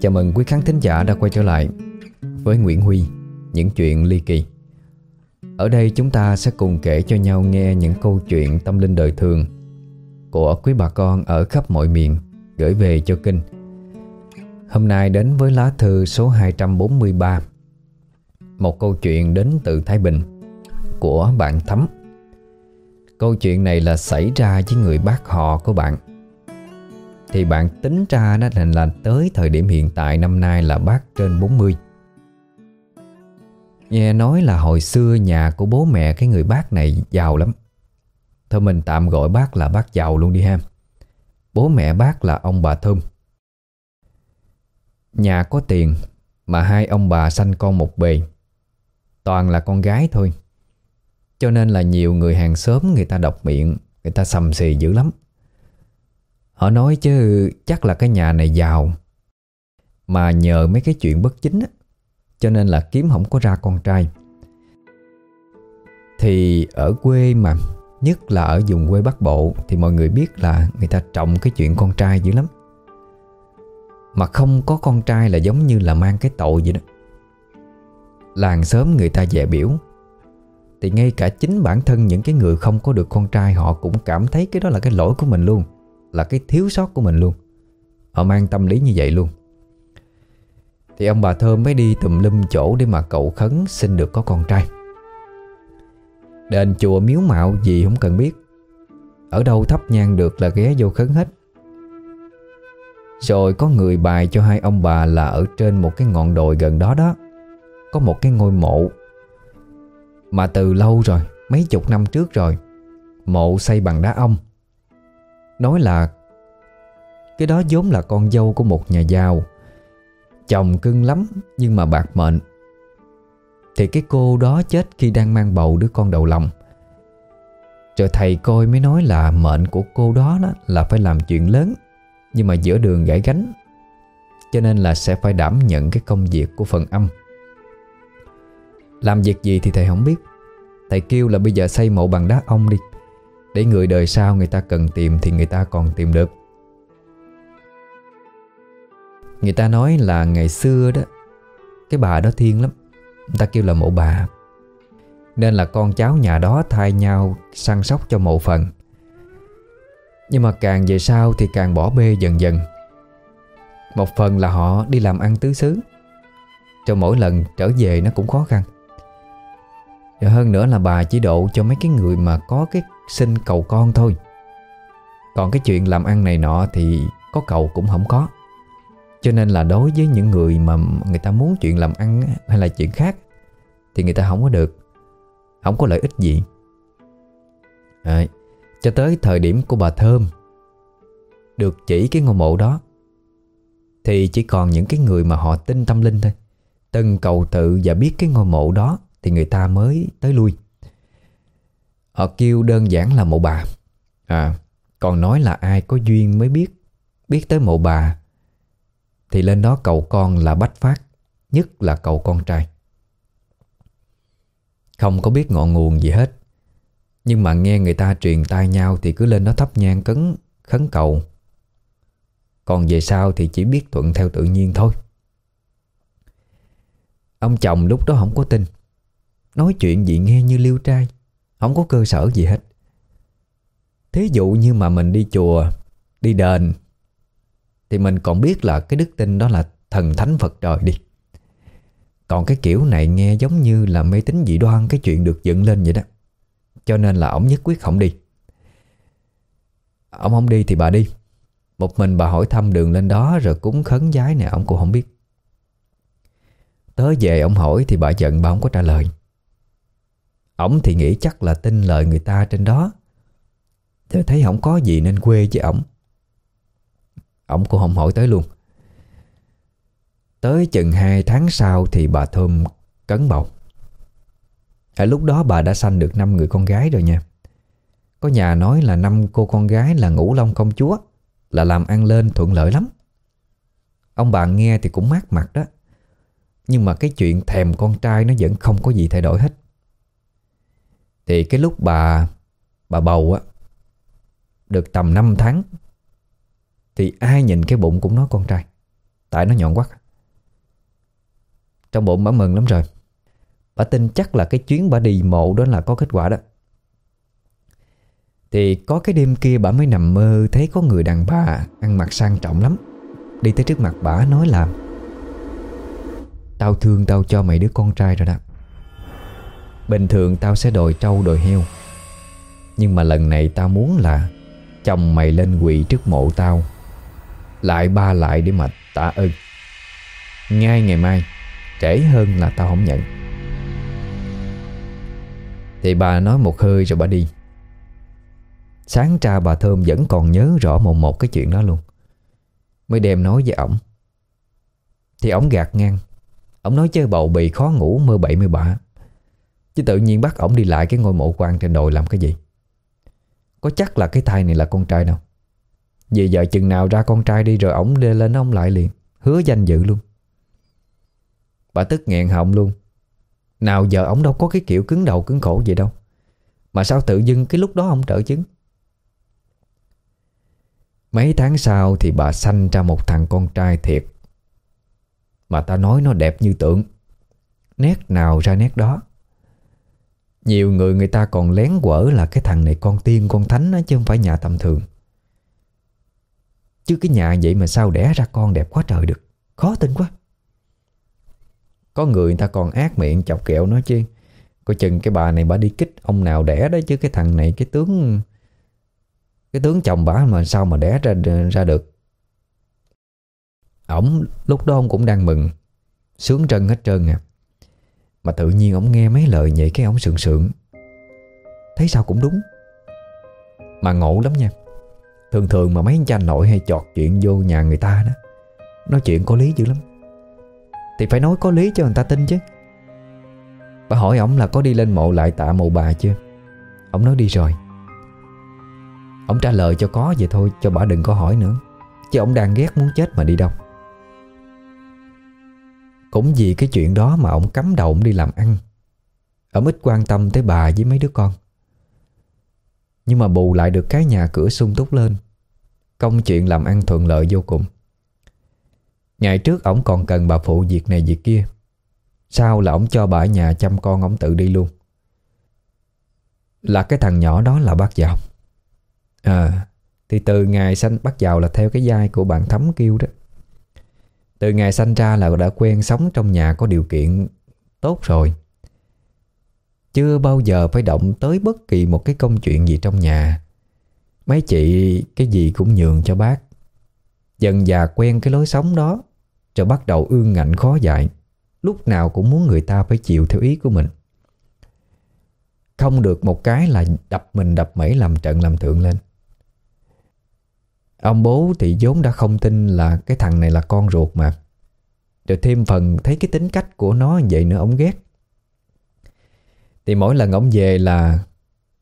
Chào mừng quý khán thính giả đã quay trở lại với Nguyễn Huy, những chuyện ly kỳ. Ở đây chúng ta sẽ cùng kể cho nhau nghe những câu chuyện tâm linh đời thường của quý bà con ở khắp mọi miền gửi về cho kênh. Hôm nay đến với lá thư số 243 Một câu chuyện đến từ Thái Bình của bạn Thắm Câu chuyện này là xảy ra với người bác họ của bạn thì bạn tính ra đó là, là tới thời điểm hiện tại năm nay là bác trên 40 Nghe nói là hồi xưa nhà của bố mẹ cái người bác này giàu lắm. Thôi mình tạm gọi bác là bác giàu luôn đi ha. Bố mẹ bác là ông bà Thơm. Nhà có tiền Mà hai ông bà sanh con một bề. Toàn là con gái thôi. Cho nên là nhiều người hàng xóm Người ta đọc miệng Người ta sầm xì dữ lắm. Họ nói chứ, chắc là cái nhà này giàu. Mà nhờ mấy cái chuyện bất chính á, Cho nên là kiếm không có ra con trai. Thì ở quê mà, Nhất là ở vùng quê Bắc Bộ, Thì mọi người biết là người ta trọng cái chuyện con trai dữ lắm. Mà không có con trai là giống như là mang cái tội vậy đó. Làng sớm người ta dè biểu. Thì ngay cả chính bản thân những cái người không có được con trai, Họ cũng cảm thấy cái đó là cái lỗi của mình luôn. Là cái thiếu sót của mình luôn. Họ mang tâm lý như vậy luôn. Thì ông bà Thơm mới đi tùm lum chỗ để mà cậu khấn xin được có con trai. Đền chùa miếu mạo gì không cần biết. Ở đâu thắp nhang được là ghé vô khấn hết. Rồi có người bài cho hai ông bà là ở trên một cái ngọn đồi gần đó đó. Có một cái ngôi mộ. Mà từ lâu rồi, mấy chục năm trước rồi Mộ xây bằng đá ông Nói là Cái đó vốn là con dâu của một nhà giàu. Chồng cưng lắm nhưng mà bạc mệnh. Thì cái cô đó chết khi đang mang bầu đứa con đầu lòng. Rồi thầy coi mới nói là mệnh của cô đó, đó là phải làm chuyện lớn Nhưng mà giữa đường gãy gánh Cho nên là sẽ phải đảm nhận cái công việc của phần âm. Làm việc gì thì thầy không biết. Thầy kêu là bây giờ xây mộ bằng đá ông đi. Để người đời sau người ta cần tìm thì người ta còn tìm được. Người ta nói là ngày xưa đó, Cái bà đó thiên lắm. Người ta kêu là mộ bà. Nên là con cháu nhà đó thay nhau săn sóc cho mộ phần. Nhưng mà càng về sau thì càng bỏ bê dần dần. Một phần là họ đi làm ăn tứ xứ. Cho mỗi lần trở về nó cũng khó khăn. Và hơn nữa là bà chỉ độ cho mấy cái người mà có cái xin cầu con thôi. Còn cái chuyện làm ăn này nọ thì có cầu cũng không có. Cho nên là đối với những người mà người ta muốn chuyện làm ăn hay là chuyện khác Thì người ta không có được. Không có lợi ích gì. À, Cho tới thời điểm của bà Thơm Được chỉ cái ngôi mộ đó Thì chỉ còn những cái người mà họ tin tâm linh thôi. Từng cầu tự và biết cái ngôi mộ đó Thì người ta mới tới lui. Họ kêu đơn giản là mộ bà. À. Còn nói là ai có duyên mới biết Biết tới mộ bà thì lên đó cầu con là bách phát Nhất là cầu con trai. Không có biết ngọn nguồn gì hết Nhưng mà nghe người ta truyền tai nhau Thì cứ lên đó thắp nhang cấn khấn cầu. Còn về sau thì chỉ biết thuận theo tự nhiên thôi. Ông chồng lúc đó không có tin Nói chuyện gì nghe như liêu trai không có cơ sở gì hết. Thí dụ như mà mình đi chùa, Đi đền, thì mình còn biết là cái đức tin đó là thần thánh Phật trời đi. Còn cái kiểu này nghe giống như là mê tín dị đoan Cái chuyện được dựng lên vậy đó. Cho nên là ổng nhất quyết không đi. Ông không đi thì bà đi. Một mình bà hỏi thăm đường lên đó Rồi cúng khấn giái nè Ông cũng không biết. Tới về ông hỏi thì bà giận, bà không có trả lời. Ổng thì nghĩ chắc là tin lời người ta trên đó. Thế thấy không có gì nên quê với ổng. Ổng cũng không hỏi tới luôn. Tới chừng 2 tháng sau Thì bà Thơm cấn bầu. Ở lúc đó bà đã sanh được 5 người con gái rồi nha. Có nhà nói là năm cô con gái là ngũ long công chúa, Là làm ăn lên thuận lợi lắm. Ông bà nghe thì cũng mát mặt đó. Nhưng mà cái chuyện thèm con trai nó vẫn không có gì thay đổi hết. Thì cái lúc bà Bà bầu á, Được tầm 5 tháng, thì ai nhìn cái bụng cũng nói con trai? Tại nó nhọn quắc Trong bụng bà mừng lắm rồi. Bà tin chắc là cái chuyến bà đi mộ đó là có kết quả đó. Thì có cái đêm kia bà mới nằm mơ, Thấy có người đàn bà Ăn mặc sang trọng lắm. Đi tới trước mặt bà nói là, Tao thương tao cho mày đứa con trai rồi đó. Bình thường tao sẽ đòi trâu đòi heo. Nhưng mà lần này tao muốn là Chồng mày lên quỳ trước mộ tao. Lại ba lại để mà tạ ơn. Ngay ngày mai, Trễ hơn là tao không nhận. Thì bà nói một hơi rồi bà đi. Sáng ra bà Thơm vẫn còn nhớ rõ một một cái chuyện đó luôn. Mới đem nói với ổng. Thì ổng gạt ngang. Ổng nói chơi bầu bì khó ngủ mơ bậy mơ bạ Chứ tự nhiên bắt ổng đi lại cái ngôi mộ quan trên đồi làm cái gì? Có chắc là cái thai này là con trai đâu? Vì giờ chừng nào ra con trai đi rồi ổng đê lên ông lại liền, Hứa danh dự luôn. Bà tức nghẹn họng luôn. Nào giờ ổng đâu có cái kiểu cứng đầu cứng cổ vậy đâu. Mà sao tự dưng cái lúc đó ông trở chứng? Mấy tháng sau thì bà sanh ra một thằng con trai thiệt. Mà ta nói nó đẹp như tượng. Nét nào ra nét đó? Nhiều người người ta còn lén quở là cái thằng này con tiên con thánh đó, Chứ không phải nhà tầm thường. Chứ cái nhà vậy mà sao đẻ ra con đẹp quá trời được? Khó tin quá. Có người người ta còn ác miệng chọc kẹo nói chứ. Coi chừng cái bà này bà đi kích ông nào đẻ đó Chứ cái thằng này cái tướng cái tướng chồng bà mà sao mà đẻ ra ra được? Ổng lúc đó ông cũng đang mừng. Sướng trân hết trơn à. Mà tự nhiên ông nghe mấy lời vậy Cái ông sượng sượng. Thấy sao cũng đúng. Mà ngộ lắm nha. Thường thường mà mấy anh cha nội hay chọt chuyện vô nhà người ta đó, Nói chuyện có lý dữ lắm. Thì phải nói có lý cho người ta tin chứ. Bà hỏi ổng là có đi lên mộ lại tạ mộ bà chưa? Ông nói đi rồi. Ông trả lời cho có vậy thôi, Cho bà đừng có hỏi nữa. Chứ ông đang ghét muốn chết mà đi đâu. Cũng vì cái chuyện đó mà ông cấm đầu ông đi làm ăn. Ông ít quan tâm tới bà với mấy đứa con. Nhưng mà bù lại được cái nhà cửa sung túc lên. Công chuyện làm ăn thuận lợi vô cùng. Ngày trước ổng còn cần bà phụ việc này việc kia. Sau là ổng cho bà ở nhà chăm con ổng tự đi luôn. Là cái thằng nhỏ đó là bác giàu. À Thì từ ngày sanh bác giàu là theo cái giai của bạn Thấm kêu đó. Từ ngày sanh ra là đã quen sống trong nhà có điều kiện tốt rồi. Chưa bao giờ phải động tới bất kỳ một cái công chuyện gì trong nhà. Mấy chị cái gì cũng nhường cho bác. Dần già quen cái lối sống đó, Rồi bắt đầu ương ngạnh khó dạy Lúc nào cũng muốn người ta phải chịu theo ý của mình. Không được một cái là đập mình đập mẩy làm trận làm thượng lên. Ông bố thì vốn đã không tin là cái thằng này là con ruột mà. Rồi thêm phần thấy cái tính cách của nó vậy nữa, ông ghét. Thì mỗi lần ông về là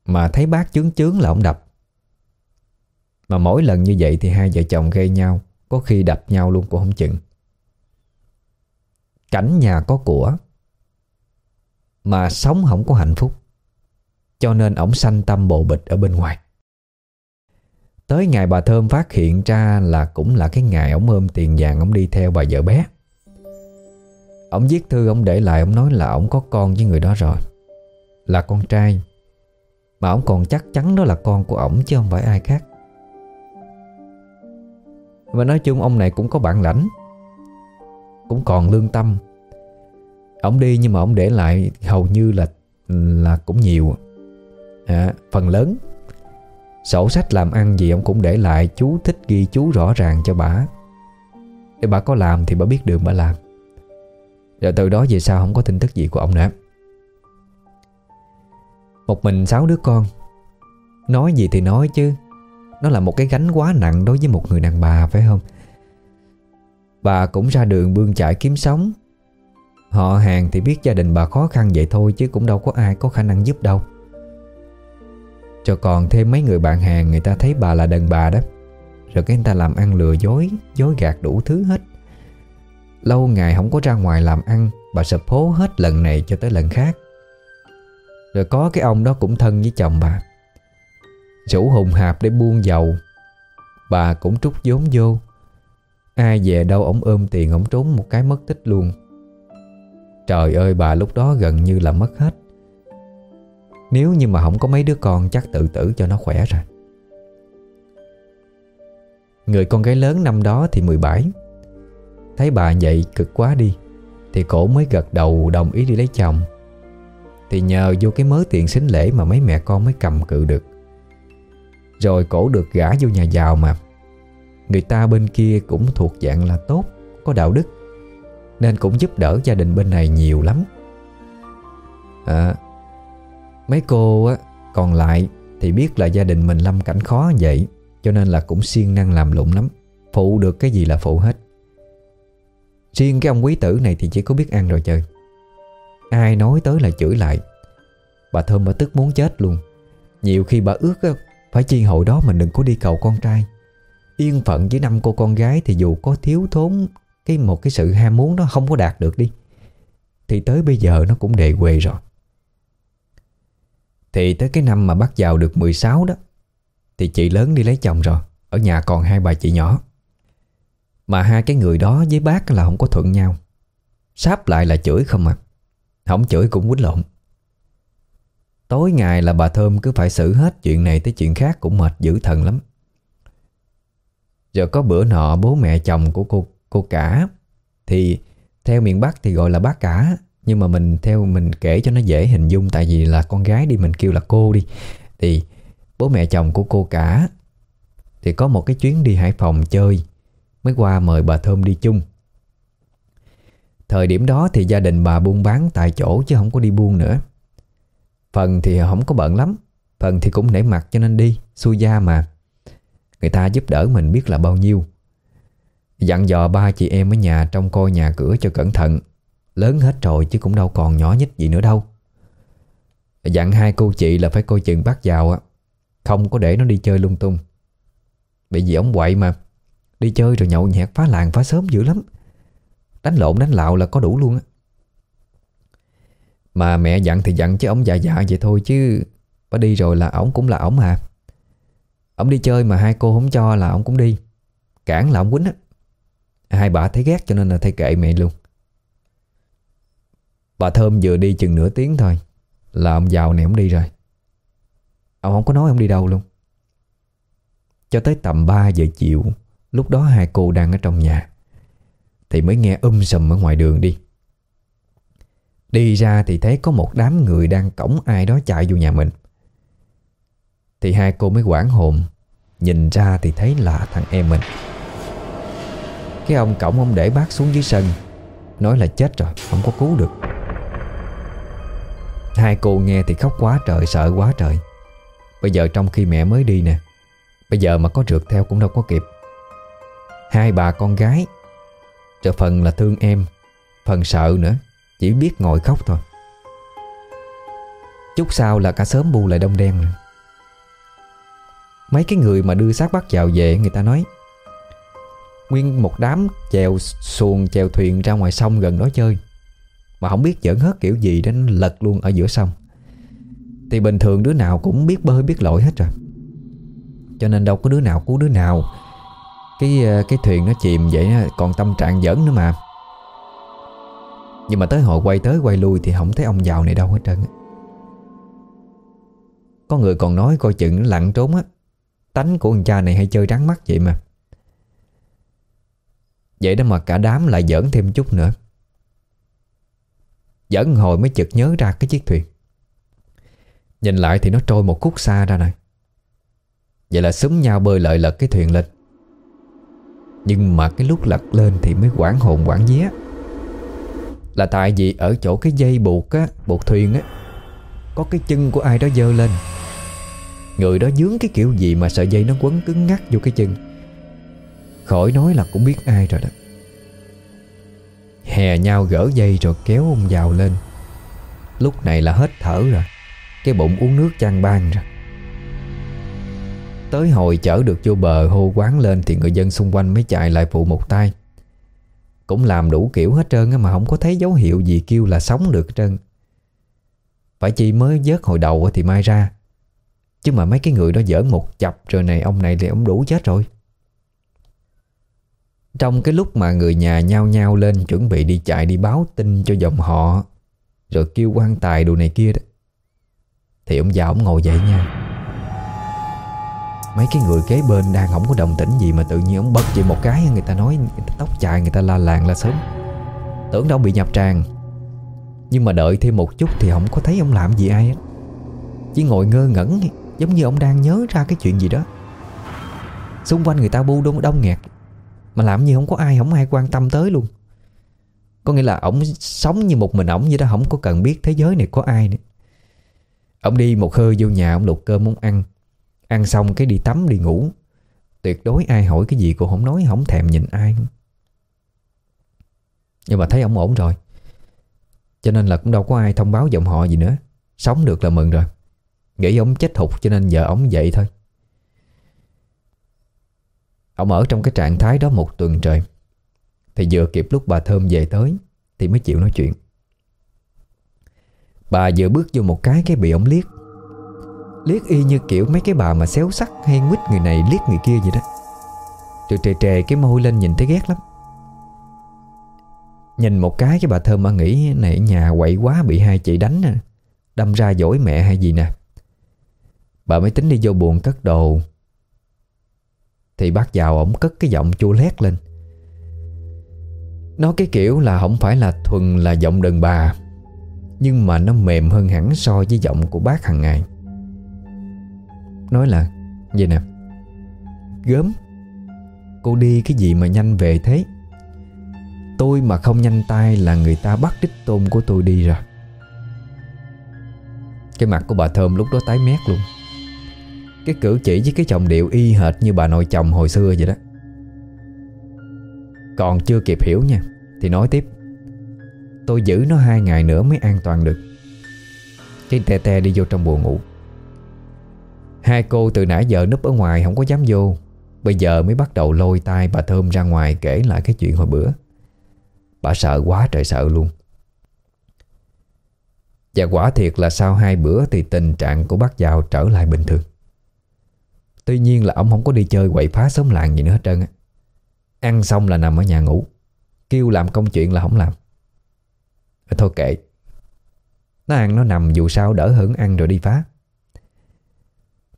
Mà thấy bác chướng chướng là ông đập. Mà mỗi lần như vậy thì hai vợ chồng gây nhau, Có khi đập nhau luôn cũng không chừng. Cảnh nhà có của, Mà sống không có hạnh phúc. Cho nên ổng sanh tâm bộ bịch ở bên ngoài. Tới ngày bà Thơm phát hiện ra là cũng là cái ngày ông ôm tiền vàng ông đi theo bà vợ bé. Ông viết thư ông để lại ông nói là ông có con với người đó rồi. Là con trai. Mà ông còn chắc chắn đó là con của ổng chứ không phải ai khác. Và nói chung ông này cũng có bản lãnh. Cũng còn lương tâm. Ông đi nhưng mà ông để lại hầu như là là cũng nhiều. À, phần lớn Sổ sách làm ăn gì ông cũng để lại, Chú thích ghi chú rõ ràng cho bà. Để bà có làm thì bà biết đường bà làm. Rồi từ đó về sau không có tin tức gì của ông nữa. Một mình sáu đứa con. Nói gì thì nói chứ. Nó là một cái gánh quá nặng đối với một người đàn bà, phải không? Bà cũng ra đường bươn chải kiếm sống. Họ hàng thì biết gia đình bà khó khăn vậy thôi Chứ cũng đâu có ai có khả năng giúp đâu cho còn thêm mấy người bạn hàng, Người ta thấy bà là đàn bà đó. Rồi cái người ta làm ăn lừa dối Dối gạt đủ thứ hết. Lâu ngày không có ra ngoài làm ăn, Bà sập hố hết lần này cho tới lần khác. Rồi có cái ông đó cũng thân với chồng bà. Rủ hùng hạp để buôn dầu. Bà cũng trút vốn vô. Ai về đâu ổng ôm tiền ổng trốn một cái mất tích luôn. Trời ơi, bà lúc đó gần như là mất hết. Nếu như mà không có mấy đứa con chắc tự tử cho nó khỏe rồi. Người con gái lớn năm đó thì 17 Thấy bà vậy cực quá đi Thì cổ mới gật đầu đồng ý đi lấy chồng. Thì nhờ vô cái mớ tiền xính lễ mà mấy mẹ con mới cầm cự được. Rồi cổ được gả vô nhà giàu mà. Người ta bên kia cũng thuộc dạng là tốt Có đạo đức Nên cũng giúp đỡ gia đình bên này nhiều lắm. À, Mấy cô á, còn lại Thì biết là gia đình mình lâm cảnh khó vậy Cho nên là cũng siêng năng làm lụng lắm. Phụ được cái gì là phụ hết. Riêng cái ông quý tử này thì chỉ có biết ăn rồi chơi. Ai nói tới là chửi lại. Bà Thơm bà tức muốn chết luôn. Nhiều khi bà ước á, Phải chi hội đó mình đừng có đi cầu con trai. Yên phận với năm cô con gái Thì dù có thiếu thốn cái Một cái sự ham muốn nó không có đạt được đi Thì tới bây giờ nó cũng đề quê rồi. Thì tới cái năm mà bắt vào được 16 đó, Thì chị lớn đi lấy chồng rồi. Ở nhà còn hai bà chị nhỏ. Mà hai cái người đó với bác là không có thuận nhau. Sáp lại là chửi không à. Không chửi cũng quýnh lộn. Tối ngày là bà Thơm cứ phải xử hết chuyện này tới chuyện khác cũng mệt dữ thần lắm. Giờ có bữa nọ bố mẹ chồng của cô cô cả Thì theo miền Bắc thì gọi là bác cả. Nhưng mà mình theo mình kể cho nó dễ hình dung, Tại vì là con gái đi, mình kêu là cô đi. Thì bố mẹ chồng của cô cả Thì có một cái chuyến đi Hải Phòng chơi, Mới qua mời bà Thơm đi chung. Thời điểm đó thì gia đình bà buôn bán tại chỗ chứ không có đi buôn nữa. Phần thì không có bận lắm, Phần thì cũng nể mặt cho nên đi, Xui gia mà. Người ta giúp đỡ mình biết là bao nhiêu. Dặn dò ba chị em ở nhà Trong coi nhà cửa cho cẩn thận. Lớn hết rồi chứ cũng đâu còn nhỏ nhít gì nữa đâu. Dặn hai cô chị là phải coi chừng bắt giàu á. Không có để nó đi chơi lung tung. Bởi vì ông quậy mà. Đi chơi rồi nhậu nhẹt phá làng phá sớm dữ lắm. Đánh lộn đánh lạo là có đủ luôn á. Mà mẹ dặn thì dặn chứ ông dạ dạ vậy thôi chứ. Bà đi rồi là ổng cũng là ổng à. Ông đi chơi mà hai cô không cho là ông cũng đi. Cản là ông quýnh á. Hai bà thấy ghét cho nên là thay kệ mẹ luôn. Bà Thơm vừa đi chừng nửa tiếng thôi. Là ông giàu này ông đi rồi. Ông không có nói ông đi đâu luôn. Cho tới tầm 3 giờ chiều, Lúc đó hai cô đang ở trong nhà, Thì mới nghe um sầm ở ngoài đường đi. Đi ra thì thấy có một đám người đang cổng ai đó chạy vô nhà mình. Thì hai cô mới quảng hồn, Nhìn ra thì thấy là thằng em mình. Cái ông cổng ông để bác xuống dưới sân, Nói là chết rồi, Không có cứu được. Hai cô nghe thì khóc quá trời, Sợ quá trời. Bây giờ trong khi mẹ mới đi nè, Bây giờ mà có rượt theo cũng đâu có kịp. Hai bà con gái Trở phần là thương em, Phần sợ nữa, Chỉ biết ngồi khóc thôi. Chút sau là cả sớm bu lại đông đen rồi. Mấy cái người mà đưa xác bắt vào về, người ta nói, Nguyên một đám chèo xuồng chèo thuyền ra ngoài sông gần đó chơi. Mà không biết giỡn hết kiểu gì đến lật luôn ở giữa sông. Thì bình thường đứa nào cũng biết bơi biết lội hết rồi. Cho nên đâu có đứa nào cứu đứa nào. Cái ờ, cái thuyền nó chìm vậy còn tâm trạng giỡn nữa mà. Nhưng mà tới hồi quay tới quay lui thì không thấy ông giàu này đâu hết trơn Có người còn nói coi chừng lặn trốn á. Tánh của con cha này hay chơi trắng mắt vậy mà. Vậy đó mà cả đám lại giỡn thêm chút nữa. Giỡn hồi mới chợt nhớ ra cái chiếc thuyền. Nhìn lại thì nó trôi một khúc xa ra này. Vậy là súng nhau bơi lợi lật cái thuyền lên. Nhưng mà cái lúc lật lên thì mới quảng hồn quảng vía. Là tại vì ở chỗ cái dây buộc á, Buộc thuyền á, Có cái chân của ai đó dơ lên. Người đó dướng cái kiểu gì mà sợi dây nó quấn cứng ngắt vô cái chân. Khỏi nói là cũng biết ai rồi đó. Hè nhau gỡ dây rồi kéo ông vào lên. Lúc này là hết thở rồi, Cái bụng uống nước chăn ban rồi. Tới hồi chở được vô bờ, hô quán lên Thì người dân xung quanh mới chạy lại phụ một tay. Cũng làm đủ kiểu hết trơn Mà không có thấy dấu hiệu gì kêu là sống được hết trơn. Phải chi mới vớt hồi đầu thì mai ra. Chứ mà mấy cái người đó giỡn một chập rồi này, Ông này thì ông đủ chết rồi. Trong cái lúc mà người nhà nhao nhao lên Chuẩn bị đi chạy đi báo tin cho dòng họ Rồi kêu quan tài đồ này kia đó Thì ông già ông ngồi dậy nha. Mấy cái người kế bên đang không có đồng tĩnh gì Mà tự nhiên ông bật vậy một cái Người ta nói người ta tóc chạy người ta la làng la sớm Tưởng đâu bị nhập tràn Nhưng mà đợi thêm một chút Thì không có thấy ông làm gì ai hết. Chỉ ngồi ngơ ngẩn Giống như ông đang nhớ ra cái chuyện gì đó. Xung quanh người ta bu đông, đông nghẹt. Mà làm như không có ai, Không ai quan tâm tới luôn. Có nghĩa là ổng sống như một mình ổng vậy đó, Không có cần biết thế giới này có ai nữa. Ổng đi một hơi vô nhà, ổng lục cơm muốn ăn. Ăn xong cái đi tắm, đi ngủ. Tuyệt đối ai hỏi cái gì cô không nói, Không thèm nhìn ai Nhưng mà thấy ổng ổn rồi. Cho nên là cũng đâu có ai thông báo giọng họ gì nữa. Sống được là mừng rồi. Nghĩ ổng chết hụt cho nên giờ ổng vậy thôi. Ông ở trong cái trạng thái đó một tuần trời. Thì vừa kịp lúc bà Thơm về tới, Thì mới chịu nói chuyện. Bà vừa bước vô một cái cái bị ông liếc. Liếc y như kiểu mấy cái bà mà xéo sắc hay nguyết người này liếc người kia vậy đó. Rồi trề trề cái môi lên nhìn thấy ghét lắm. Nhìn một cái cái bà Thơm mà nghĩ này, nhà quậy quá, bị hai chị đánh nè. Đâm ra dỗi mẹ hay gì nè. Bà mới tính đi vô buồn cất đồ. Thì bác giàu ổng cất cái giọng chua lét lên. Nó cái kiểu là không phải là thuần là giọng đàn bà, Nhưng mà nó mềm hơn hẳn so với giọng của bác hàng ngày. Nói là, Vậy nè, Gớm, Cô đi cái gì mà nhanh về thế? Tôi mà không nhanh tay là người ta bắt đích tôn của tôi đi rồi. Cái mặt của bà Thơm lúc đó tái mét luôn. Cái cử chỉ với cái chồng điệu y hệt như bà nội chồng hồi xưa vậy đó. Còn chưa kịp hiểu nha, Thì nói tiếp. Tôi giữ nó hai ngày nữa mới an toàn được. Cái tè tè đi vô trong buồn ngủ. Hai cô từ nãy giờ núp ở ngoài không có dám vô. Bây giờ mới bắt đầu lôi tay bà Thơm ra ngoài kể lại cái chuyện hồi bữa. Bà sợ quá trời sợ luôn. Và quả thiệt là sau hai bữa thì tình trạng của bác giàu trở lại bình thường. Tuy nhiên là ông không có đi chơi quậy phá xóm làng gì nữa hết trơn á. Ăn xong là nằm ở nhà ngủ. Kêu làm công chuyện là không làm. Thôi kệ. Nó ăn nó nằm dù sao đỡ hơn ăn rồi đi phá.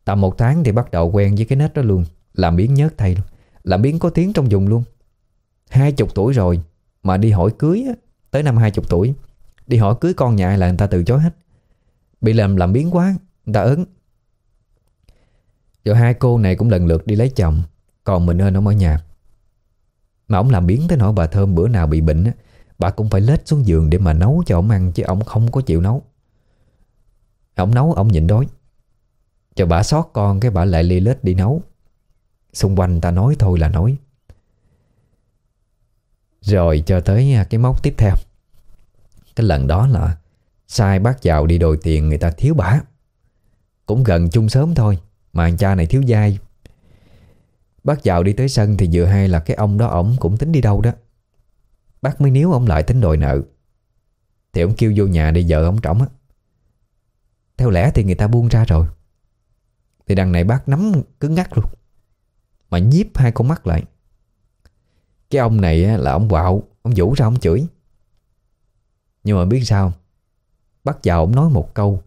Tầm một tháng thì bắt đầu quen với cái nết đó luôn. Làm biến nhớt thay luôn. Làm biến có tiếng trong vùng luôn. Hai chục tuổi rồi Mà đi hỏi cưới á, Tới năm hai chục tuổi Đi hỏi cưới con nhà là người ta từ chối hết. Bị làm làm biến quá Người ta ớn. Rồi hai cô này cũng lần lượt đi lấy chồng, Còn mình ơn ông ở nhà. Mà ông làm biến tới nỗi bà Thơm bữa nào bị bệnh á, Bà cũng phải lết xuống giường để mà nấu cho ông ăn Chứ ông không có chịu nấu. Ông nấu ông nhịn đói. Cho bà sót con cái bà lại li lết đi nấu. Xung quanh ta nói thôi là nói. Rồi cho tới à, cái mốc tiếp theo. Cái lần đó là Sai bác giàu đi đòi tiền người ta thiếu bả. Cũng gần chung sớm thôi. Mà anh cha này thiếu dai. Bác giàu đi tới sân thì vừa hay là cái ông đó ổng cũng tính đi đâu đó. Bác mới níu ông lại tính đòi nợ. Thì ông kêu vô nhà đi vợ ông trỏng á. Theo lẽ thì người ta buông ra rồi. Thì đằng này bác nắm cứng ngắt luôn, Mà nhiếp hai con mắt lại. Cái ông này là ông quạo, Ông vũ ra ông chửi. Nhưng mà biết sao? Bác giàu ông nói một câu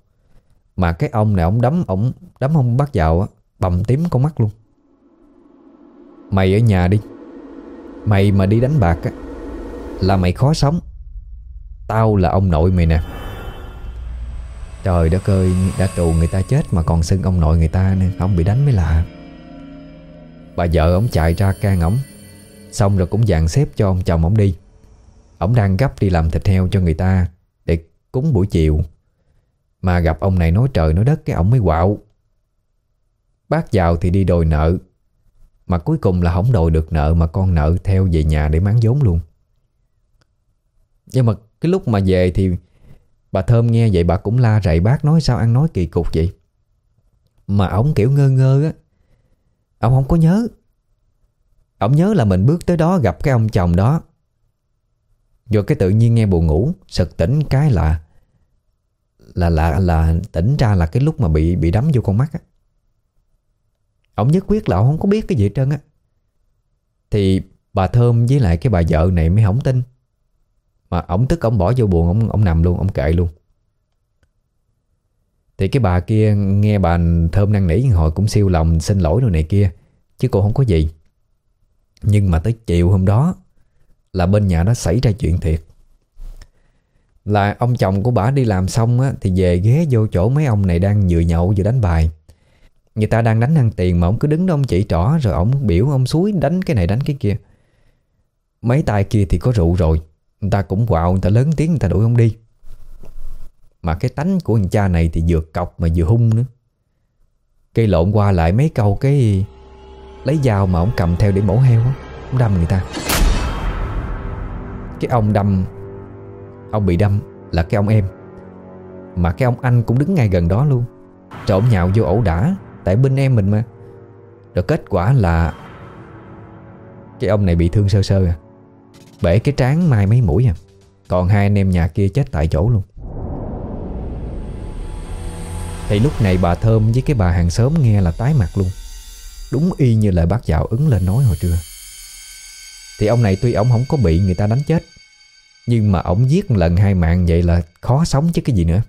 mà cái ông này, ông đấm ông Đấm ông bác giàu Bầm tím con mắt luôn. Mày ở nhà đi. Mày mà đi đánh bạc á, Là mày khó sống. Tao là ông nội mày nè. Trời đất ơi, Đã tù người ta chết mà còn xưng ông nội người ta nên Không bị đánh mới lạ. Bà vợ ông chạy ra can ổng, Xong rồi cũng dàn xếp cho ông chồng ông đi. Ông đang gấp đi làm thịt heo cho người ta Để cúng buổi chiều. Mà gặp ông này nói trời nói đất Cái ông mới quạo. Bác giàu thì đi đòi nợ, Mà cuối cùng là không đòi được nợ Mà con nợ theo về nhà để máng vốn luôn. Nhưng mà cái lúc mà về thì Bà Thơm nghe vậy bà cũng la rầy, bác nói sao ăn nói kỳ cục vậy? Mà ông kiểu ngơ ngơ á, Ông không có nhớ. Ông nhớ là mình bước tới đó gặp cái ông chồng đó. Rồi cái tự nhiên nghe buồn ngủ, Sực tỉnh cái là là là là tỉnh ra là cái lúc mà bị bị đấm vô con mắt á. Ông nhất quyết là ông không có biết cái gì hết trơn á. Thì Bà Thơm với lại cái bà vợ này mới không tin. Mà ổng tức ổng bỏ vô buồn ổng, ổng nằm luôn, ổng kệ luôn. Thì cái bà kia nghe bà Thơm năn nỉ hồi cũng siêu lòng xin lỗi rồi này kia Chứ cô không có gì. Nhưng mà tới chiều hôm đó Là bên nhà nó xảy ra chuyện thiệt. Là ông chồng của bà đi làm xong á, Thì về ghé vô chỗ mấy ông này đang vừa nhậu vừa đánh bài. Người ta đang đánh ăn tiền mà ông cứ đứng đó ông chỉ trỏ Rồi ông biểu ông suối đánh cái này đánh cái kia. Mấy tay kia thì có rượu rồi Người ta cũng quạo người ta lớn tiếng người ta đuổi ông đi. Mà cái tánh của anh cha này thì vừa cọc mà vừa hung nữa. Cây lộn qua lại mấy câu cái Lấy dao mà ông cầm theo để mổ heo á Ông đâm người ta. Cái ông đâm Ông bị đâm là cái ông em. Mà cái ông anh cũng đứng ngay gần đó luôn. Trộm nhạo vô ẩu đả, Tại bên em mình mà. Rồi kết quả là Cái ông này bị thương sơ sơ à. Bể cái trán mai mấy mũi à. Còn hai anh em nhà kia chết tại chỗ luôn. Thì lúc này bà Thơm với cái bà hàng xóm nghe là tái mặt luôn. Đúng y như lời bác dạo ứng lên nói hồi trưa. Thì ông này tuy ông không có bị người ta đánh chết nhưng mà ổng giết lần hai mạng vậy là khó sống chứ cái gì nữa.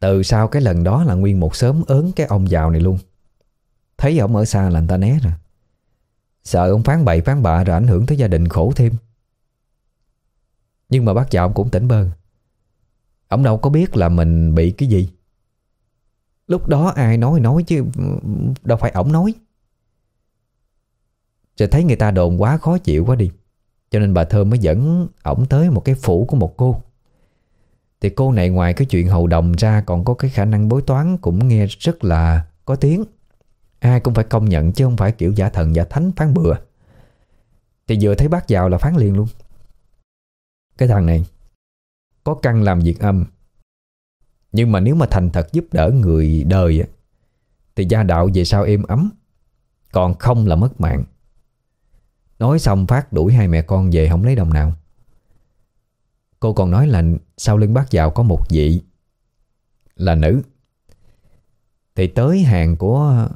Từ sau cái lần đó là nguyên một sớm ớn cái ông giàu này luôn. Thấy ổng ở xa là người ta né rồi. Sợ ông phán bậy phán bạ rồi ảnh hưởng tới gia đình khổ thêm. Nhưng mà bác già ông cũng tỉnh bơ. Ông đâu có biết là mình bị cái gì. Lúc đó ai nói nói chứ Đâu phải ổng nói. Rồi thấy người ta đồn quá khó chịu quá đi. Cho nên bà Thơm mới dẫn ổng tới một cái phủ của một cô. Thì cô này ngoài cái chuyện hầu đồng ra, Còn có cái khả năng bối toán Cũng nghe rất là có tiếng. Ai cũng phải công nhận chứ không phải kiểu giả thần, giả thánh phán bừa. Thì vừa thấy bác vào là phán liền luôn. Cái thằng này, Có căn làm việc âm. Nhưng mà nếu mà thành thật giúp đỡ người đời Thì gia đạo về sau êm ấm, Còn không là mất mạng. Nói xong phát đuổi hai mẹ con về không lấy đồng nào. Cô còn nói là sau lưng bác giàu có một vị Là nữ. Thì tới hàng của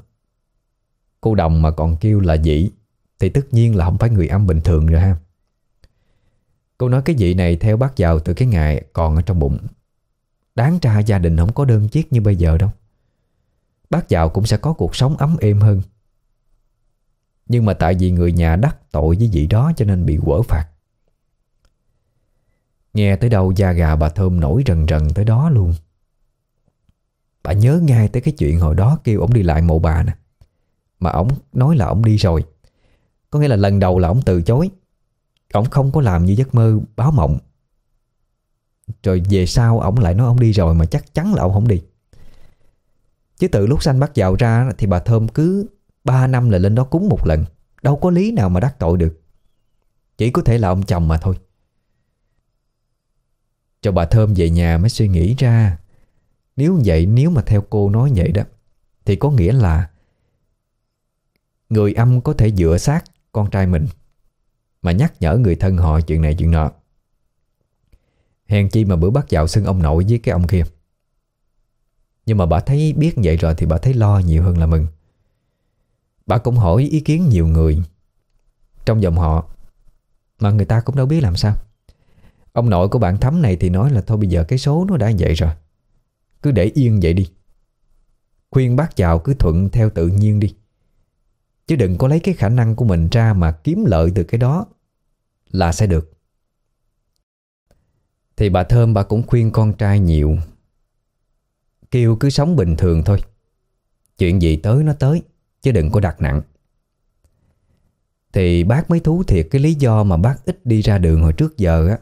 Cô đồng mà còn kêu là dị Thì tất nhiên là không phải người âm bình thường rồi ha. Cô nói cái dị này theo bác giàu từ cái ngày còn ở trong bụng. Đáng ra gia đình không có đơn chiếc như bây giờ đâu. Bác giàu cũng sẽ có cuộc sống ấm êm hơn. Nhưng mà tại vì người nhà đắc tội với vị đó cho nên bị quở phạt. Nghe tới đâu da gà bà Thơm nổi rần rần tới đó luôn. Bà nhớ ngay tới cái chuyện hồi đó kêu ông đi lại mộ bà nè. Mà ổng nói là ổng đi rồi. Có nghĩa là lần đầu là ổng từ chối. Ổng không có làm như giấc mơ báo mộng. Rồi về sau ổng lại nói ổng đi rồi Mà chắc chắn là ổng không đi. Chứ từ lúc sanh bắt vào ra Thì bà Thơm cứ ba năm là lên đó cúng một lần, Đâu có lý nào mà đắc tội được. Chỉ có thể là ông chồng mà thôi. Cho bà Thơm về nhà mới suy nghĩ ra. Nếu vậy, nếu mà theo cô nói vậy đó, Thì có nghĩa là Người âm có thể dựa sát con trai mình, Mà nhắc nhở người thân họ chuyện này chuyện nọ. Hèn chi mà bữa bắt dạo xưng ông nội với cái ông kia. Nhưng mà bà thấy biết vậy rồi thì bà thấy lo nhiều hơn là mừng. Bà cũng hỏi ý kiến nhiều người Trong dòng họ Mà người ta cũng đâu biết làm sao Ông nội của bạn Thắm này thì nói là Thôi bây giờ cái số nó đã vậy rồi Cứ để yên vậy đi Khuyên bác chào cứ thuận theo tự nhiên đi Chứ đừng có lấy cái khả năng của mình ra mà kiếm lợi từ cái đó là sẽ được. Thì bà Thơm bà cũng khuyên con trai nhiều. Kêu cứ sống bình thường thôi. Chuyện gì tới nó tới, chứ đừng có đặt nặng. Thì bác mới thú thiệt cái lý do mà bác ít đi ra đường hồi trước giờ á.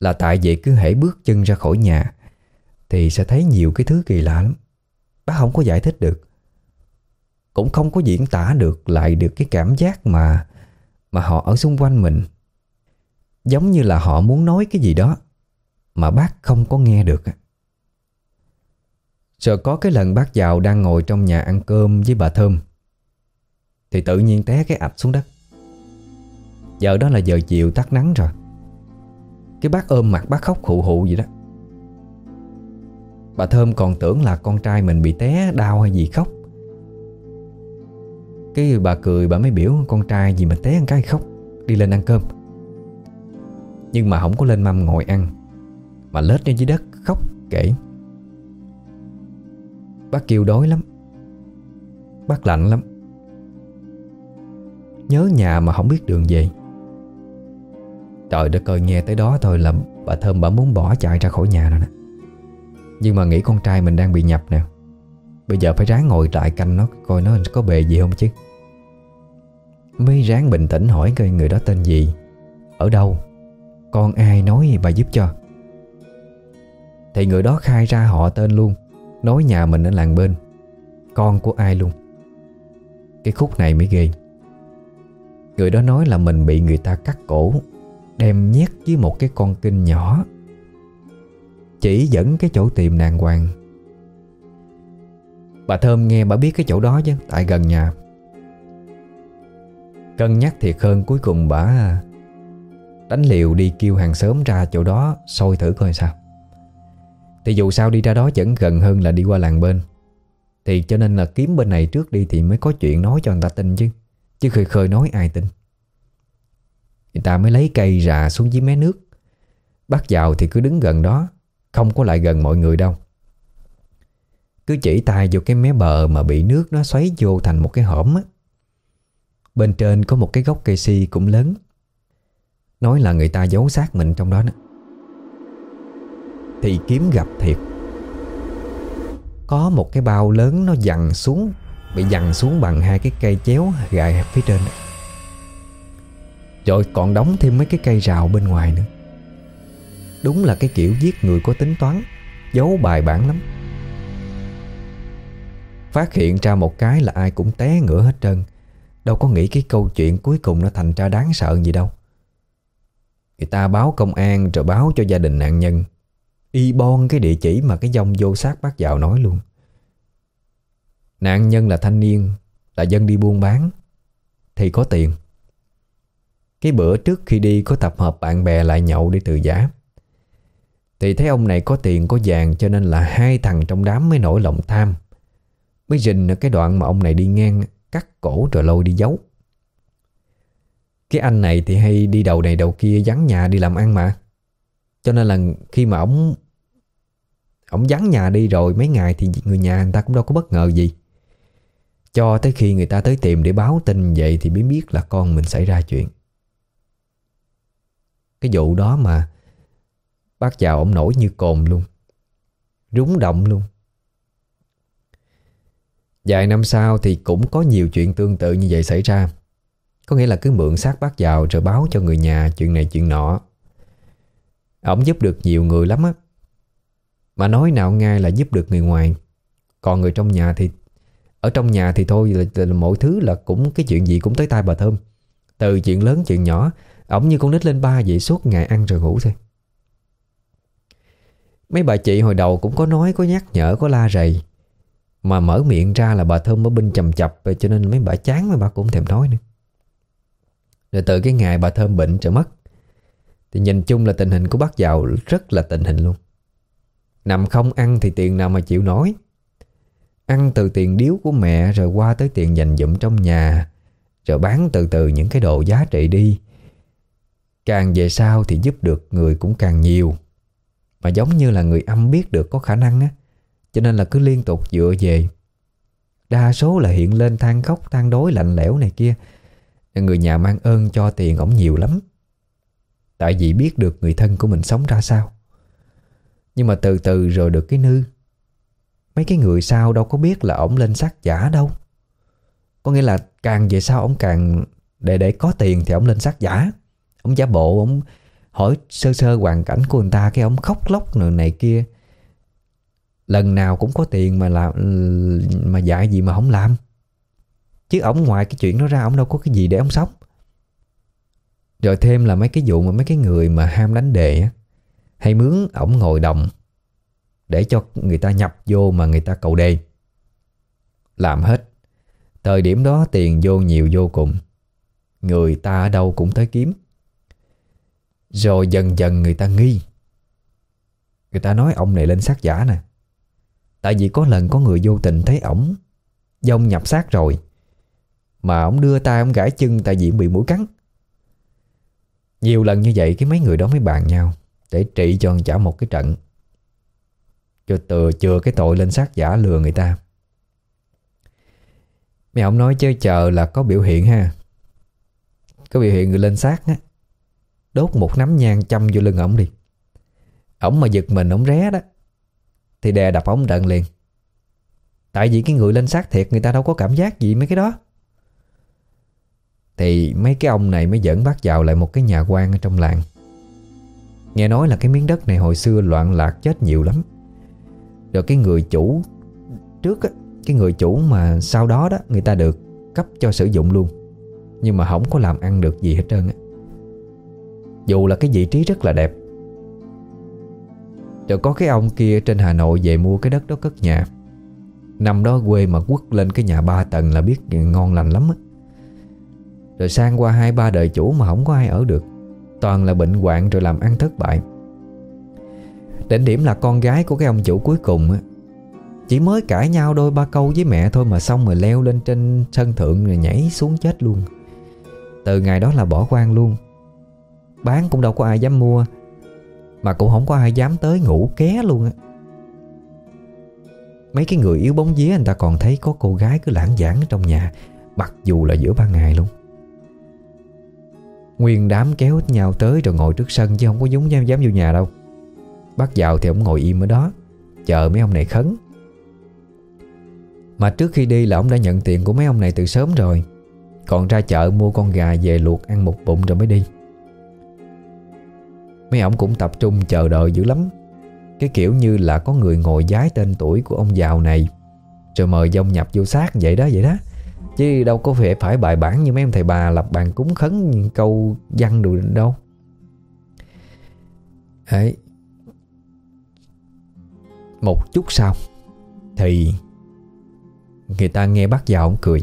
Là tại vì cứ hễ bước chân ra khỏi nhà thì sẽ thấy nhiều cái thứ kỳ lạ lắm. Bác không có giải thích được. Cũng không có diễn tả được lại được cái cảm giác mà Mà họ ở xung quanh mình Giống như là họ muốn nói cái gì đó Mà bác không có nghe được rồi có cái lần bác giàu đang ngồi trong nhà ăn cơm với bà Thơm. Thì tự nhiên té cái ập xuống đất. Giờ đó là giờ chiều tắt nắng rồi. Cái bác ôm mặt bác khóc hụ hụ vậy đó. Bà Thơm còn tưởng là con trai mình bị té, đau hay gì khóc. Cái bà cười, bà mới biểu con trai gì mà té ăn cái khóc, Đi lên ăn cơm. Nhưng mà không có lên mâm ngồi ăn, Mà lết lên dưới đất khóc kể. Bác kêu đói lắm. Bác lạnh lắm. Nhớ nhà mà không biết đường về. Trời đất ơi, nghe tới đó thôi là Bà Thơm bà muốn bỏ chạy ra khỏi nhà rồi nè. Nhưng mà nghĩ con trai mình đang bị nhập nè. Bây giờ phải ráng ngồi lại canh nó, Coi nó có bề gì không chứ. Mới ráng bình tĩnh hỏi coi người đó tên gì. Ở đâu? Con ai nói bà giúp cho? Thì người đó khai ra họ tên luôn. Nói nhà mình ở làng bên. Con của ai luôn? Cái khúc này mới ghê. Người đó nói là mình bị người ta cắt cổ, Đem nhét với một cái con kinh nhỏ. Chỉ dẫn cái chỗ tìm nàng hoàng. Bà Thơm nghe bà biết cái chỗ đó chứ, Tại gần nhà. Cân nhắc thiệt hơn, cuối cùng bà Đánh liều đi kêu hàng xóm ra chỗ đó Xôi thử coi sao. Thì dù sao đi ra đó vẫn gần hơn là đi qua làng bên. Thì cho nên là kiếm bên này trước đi Thì mới có chuyện nói cho người ta tin chứ. Chứ khơi khơi nói ai tin. Người ta mới lấy cây rà xuống dưới mé nước. Bắt vào thì cứ đứng gần đó, Không có lại gần mọi người đâu. Cứ chỉ tay vô cái mé bờ Mà bị nước nó xoáy vô thành một cái hõm á. Bên trên có một cái gốc cây si cũng lớn. Nói là người ta giấu xác mình trong đó đó. Thì kiếm gặp thiệt. Có một cái bao lớn nó dằn xuống, Bị dằn xuống bằng hai cái cây chéo gài phía trên. Rồi còn đóng thêm mấy cái cây rào bên ngoài nữa. Đúng là cái kiểu giết người có tính toán, Giấu bài bản lắm. Phát hiện ra một cái là ai cũng té ngửa hết trơn. Đâu có nghĩ cái câu chuyện cuối cùng nó thành ra đáng sợ gì đâu. Người ta báo công an rồi báo cho gia đình nạn nhân. Y bon cái địa chỉ mà cái dòng vô sát bác dạo nói luôn. Nạn nhân là thanh niên, Là dân đi buôn bán, Thì có tiền. Cái bữa trước khi đi có tập hợp bạn bè lại nhậu để từ giá. Thì thấy ông này có tiền, có vàng, cho nên là hai thằng trong đám mới nổi lòng tham. Mới rình ở cái đoạn mà ông này đi ngang, Cắt cổ rồi lôi đi giấu. Cái anh này thì hay đi đầu này đầu kia vắng nhà đi làm ăn mà. Cho nên là khi mà ông Ông vắng nhà đi rồi, mấy ngày thì người nhà người ta cũng đâu có bất ngờ gì. Cho tới khi người ta tới tìm để báo tin vậy thì mới biết là con mình xảy ra chuyện. Cái vụ đó mà Bác chào ông nổi như cồn luôn. Rúng động luôn. Vài năm sau thì cũng có nhiều chuyện tương tự như vậy xảy ra. Có nghĩa là cứ mượn xác bác vào rồi báo cho người nhà chuyện này chuyện nọ. Ông giúp được nhiều người lắm á. Mà nói nào ngay là giúp được người ngoài. Còn người trong nhà thì Ở trong nhà thì thôi là, là, là mọi thứ là cũng cái chuyện gì cũng tới tay bà Thơm. Từ chuyện lớn chuyện nhỏ Ổng như con nít lên ba vậy suốt ngày ăn rồi ngủ thôi. Mấy bà chị hồi đầu cũng có nói Có nhắc nhở có la rầy. Mà mở miệng ra là bà Thơm ở bên chầm chập Cho nên mấy bà chán mấy bà cũng thèm nói nữa. Rồi từ cái ngày bà Thơm bệnh trở mất Thì nhìn chung là tình hình của bác giàu Rất là tình hình luôn. Nằm không ăn thì tiền nào mà chịu nổi. Ăn từ tiền điếu của mẹ Rồi qua tới tiền dành dụm trong nhà, Rồi bán từ từ những cái đồ giá trị đi. Càng về sau thì giúp được người cũng càng nhiều. Mà giống như là người âm biết được có khả năng á, Cho nên là cứ liên tục dựa về. Đa số là hiện lên than khóc, than đối, lạnh lẽo này kia. Người nhà mang ơn cho tiền ổng nhiều lắm. Tại vì biết được người thân của mình sống ra sao. Nhưng mà từ từ rồi được cái nư. Mấy cái người sau đâu có biết là ổng lên sát giả đâu. Có nghĩa là càng về sau ổng càng Để để có tiền thì ổng lên sát giả. Ổng giả bộ ổng hỏi sơ sơ hoàn cảnh của người ta Cái ổng khóc lóc này, này kia. Lần nào cũng có tiền mà làm mà dạy gì mà không làm. Chứ ổng ngoài cái chuyện đó ra ổng đâu có cái gì để ổng sống. Rồi thêm là mấy cái vụ mà mấy cái người mà ham đánh đề á. Hay mướn ổng ngồi đồng Để cho người ta nhập vô mà người ta cầu đề. Làm hết. Thời điểm đó tiền vô nhiều vô cùng. Người ta ở đâu cũng tới kiếm. Rồi dần dần người ta nghi. Người ta nói ông này lên sát giả nè. Tại vì có lần có người vô tình thấy ổng Dông nhập xác rồi, Mà ổng đưa tay ổng gãi chân tại vì bị mũi cắn. Nhiều lần như vậy cái mấy người đó mới bàn nhau. Để trị cho ông chả một cái trận. Cho từ chừa cái tội lên sát giả lừa người ta. Mẹ ông nói chơi chờ là có biểu hiện ha. Có biểu hiện người lên sát á. Đốt một nắm nhang châm vô lưng ổng đi. Ổng mà giật mình, ổng ré đó. Thì đè đập ổng đận liền. Tại vì cái người lên sát thiệt, Người ta đâu có cảm giác gì mấy cái đó. Thì mấy cái ông này mới dẫn bác vào lại một cái nhà quan ở trong làng. Nghe nói là cái miếng đất này hồi xưa loạn lạc chết nhiều lắm. Rồi cái người chủ, trước á, Cái người chủ mà sau đó đó, Người ta được cấp cho sử dụng luôn. Nhưng mà không có làm ăn được gì hết trơn á. Dù là cái vị trí rất là đẹp. Rồi có cái ông kia trên Hà Nội về mua cái đất đó cất nhà. Năm đó quê mà quất lên cái nhà ba tầng là biết ngon lành lắm á. Rồi sang qua hai ba đời chủ mà không có ai ở được. Toàn là bệnh hoạn rồi làm ăn thất bại. Đỉnh điểm là con gái của cái ông chủ cuối cùng á. Chỉ mới cãi nhau đôi ba câu với mẹ thôi mà xong rồi leo lên trên sân thượng rồi nhảy xuống chết luôn. Từ ngày đó là bỏ quan luôn. Bán cũng đâu có ai dám mua, Mà cũng không có ai dám tới ngủ ké luôn á. Mấy cái người yếu bóng vía anh ta còn thấy có cô gái cứ lãng giảng trong nhà, Mặc dù là giữa ban ngày luôn. Nguyên đám kéo nhau tới rồi ngồi trước sân chứ không có dúng dám, dám vô nhà đâu. Bắt vào thì ông ngồi im ở đó Chờ mấy ông này khấn. Mà trước khi đi là ông đã nhận tiền của mấy ông này từ sớm rồi. Còn ra chợ mua con gà về luộc ăn một bụng rồi mới đi. Mấy ông cũng tập trung chờ đợi dữ lắm. Cái kiểu như là có người ngồi giái tên tuổi của ông giàu này Rồi mời dông nhập vô xác vậy đó vậy đó. Chứ đâu có phải phải bài bản như mấy ông thầy bà lập bàn cúng khấn câu văn đồ đâu. Đấy. Một chút sau, Thì Người ta nghe bác già ông cười.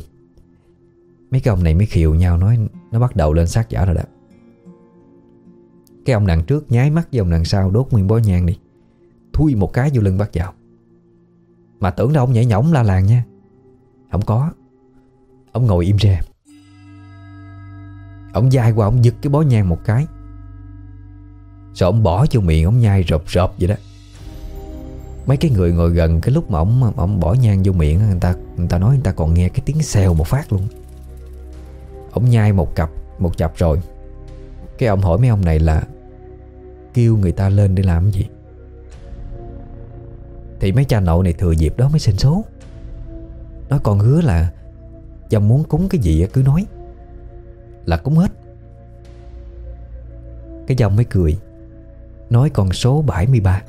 Mấy cái ông này mới khiều nhau nói, Nó bắt đầu lên sát giả rồi đó. Cái ông đằng trước nháy mắt với ông đằng sau đốt nguyên bó nhang đi. Thui một cái vô lưng bác già. Mà tưởng đâu ông nhảy nhõng la làng nha. Không có. Ông ngồi im re Ông dai qua ông giật cái bó nhang một cái Rồi ông bỏ vô miệng ông nhai rộp rộp vậy đó Mấy cái người ngồi gần cái lúc mà ông ông bỏ nhang vô miệng người ta người ta nói người ta còn nghe cái tiếng xèo một phát luôn. Ông nhai một cặp, một chập rồi. Cái ông hỏi mấy ông này là kêu người ta lên để làm gì? Thì mấy cha nội này thừa dịp đó mới sinh số nó còn hứa là Dòng muốn cúng cái gì cứ nói. Là cúng hết. Cái dòng mới cười, Nói con số 73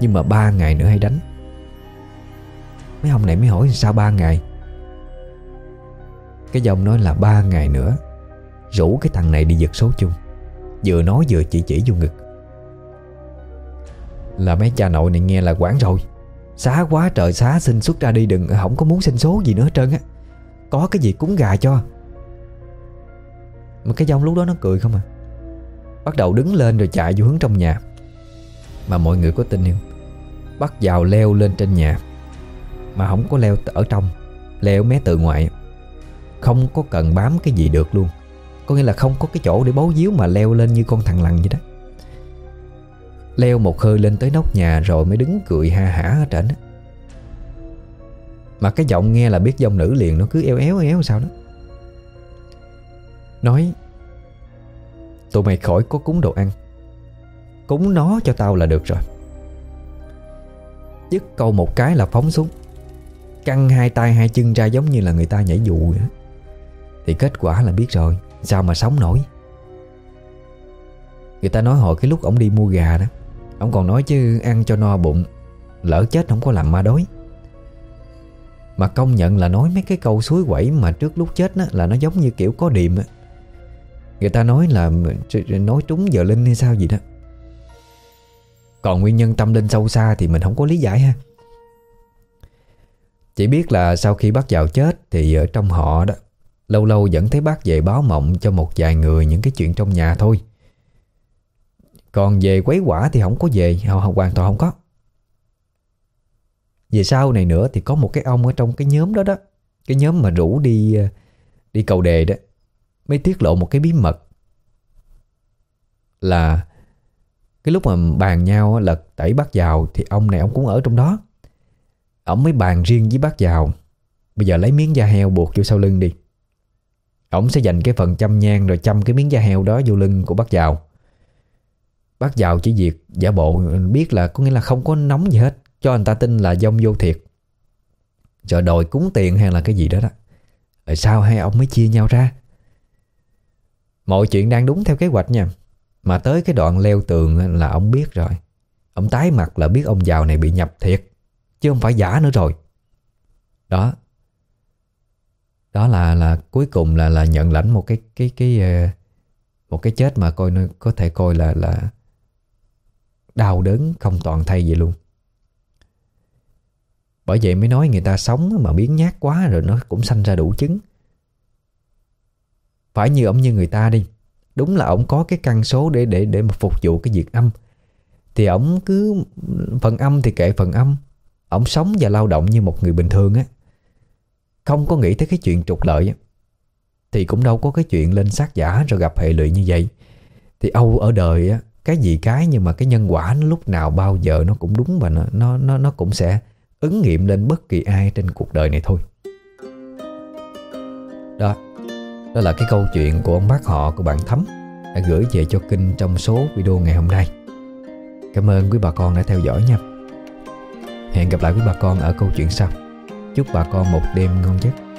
Nhưng mà ba ngày nữa hay đánh. Mấy ông này mới hỏi sao ba ngày. Cái dòng nói là ba ngày nữa, Rủ cái thằng này đi giật số chung. Vừa nói vừa chỉ chỉ vô ngực. Là mấy cha nội này nghe là quán rồi. Xá quá trời xá, xin xuất ra đi đừng, Không có muốn xin số gì nữa hết trơn á. Có cái gì cúng gà cho. Mà cái dông lúc đó nó cười không à? Bắt đầu đứng lên rồi chạy vô hướng trong nhà. Mà mọi người có tin không? Bắt vào leo lên trên nhà. Mà không có leo ở trong, Leo mé từ ngoài. Không có cần bám cái gì được luôn. Có nghĩa là không có cái chỗ để bấu díu Mà leo lên như con thằng lằn vậy đó. Leo một hơi lên tới nóc nhà Rồi mới đứng cười ha hả ở trển mà cái giọng nghe là biết dòng nữ liền, Nó cứ eo éo éo sao đó. Nói, Tụi mày khỏi có cúng đồ ăn. Cúng nó cho tao là được rồi. Dứt câu một cái là phóng xuống. Căng hai tay, hai chân ra giống như là người ta nhảy dù vậy Thì kết quả là biết rồi, Sao mà sống nổi? Người ta nói hồi cái lúc ổng đi mua gà đó Ông còn nói chứ ăn cho no bụng, Lỡ chết không có làm ma đói. Mà công nhận là nói mấy cái câu suối quẩy Mà trước lúc chết á, là nó giống như kiểu có điềm á. Người ta nói là Nói trúng giờ linh hay sao gì đó. Còn nguyên nhân tâm linh sâu xa Thì mình không có lý giải ha. Chỉ biết là sau khi bác vào chết Thì ở trong họ đó Lâu lâu vẫn thấy bác về báo mộng cho một vài người Những cái chuyện trong nhà thôi. Còn về quấy quả thì không có về Hoàn toàn không có. Về sau này nữa thì có một cái ông ở trong cái nhóm đó đó, Cái nhóm mà rủ đi ờ, Đi cầu đề đó, Mới tiết lộ một cái bí mật Là Cái lúc mà bàn nhau là tẩy bác vào Thì ông này ông cũng ở trong đó. Ông mới bàn riêng với bác vào Bây giờ lấy miếng da heo buộc vô sau lưng đi. Ông sẽ dành cái phần chăm nhang Rồi chăm cái miếng da heo đó vô lưng của bác vào Bác vào chỉ việc giả bộ, biết là có nghĩa là không có nóng gì hết. Cho anh ta tin là dông vô thiệt. Rồi đòi cúng tiền hay là cái gì đó đó. Rồi sao hai ông mới chia nhau ra. Mọi chuyện đang đúng theo kế hoạch nha. Mà tới cái đoạn leo tường là ông biết rồi. Ông tái mặt là biết ông giàu này bị nhập thiệt. Chứ không phải giả nữa rồi. Đó. Đó là là cuối cùng là là nhận lãnh một cái cái cái ờ, một cái chết mà coi có thể coi là là đau đớn không toàn thay gì luôn. Bởi vậy mới nói người ta sống mà biến nhát quá rồi nó cũng sanh ra đủ chứng. Phải như ông như người ta đi. Đúng là ông có cái căn số để để để mà phục vụ cái việc âm. Thì ông cứ, phần âm thì kệ phần âm. Ông sống và lao động như một người bình thường á. Không có nghĩ tới cái chuyện trục lợi á. Thì cũng đâu có cái chuyện lên sát giả rồi gặp hệ lụy như vậy. Thì Âu ở đời á, cái gì cái nhưng mà cái nhân quả nó lúc nào bao giờ nó cũng đúng và nó nó nó nó cũng sẽ ứng nghiệm lên bất kỳ ai trên cuộc đời này thôi. Đó, đó là cái câu chuyện của ông bác họ của bạn Thấm đã gửi về cho Kinh trong số video ngày hôm nay. Cảm ơn quý bà con đã theo dõi nha. Hẹn gặp lại quý bà con ở câu chuyện sau. Chúc bà con một đêm ngon giấc.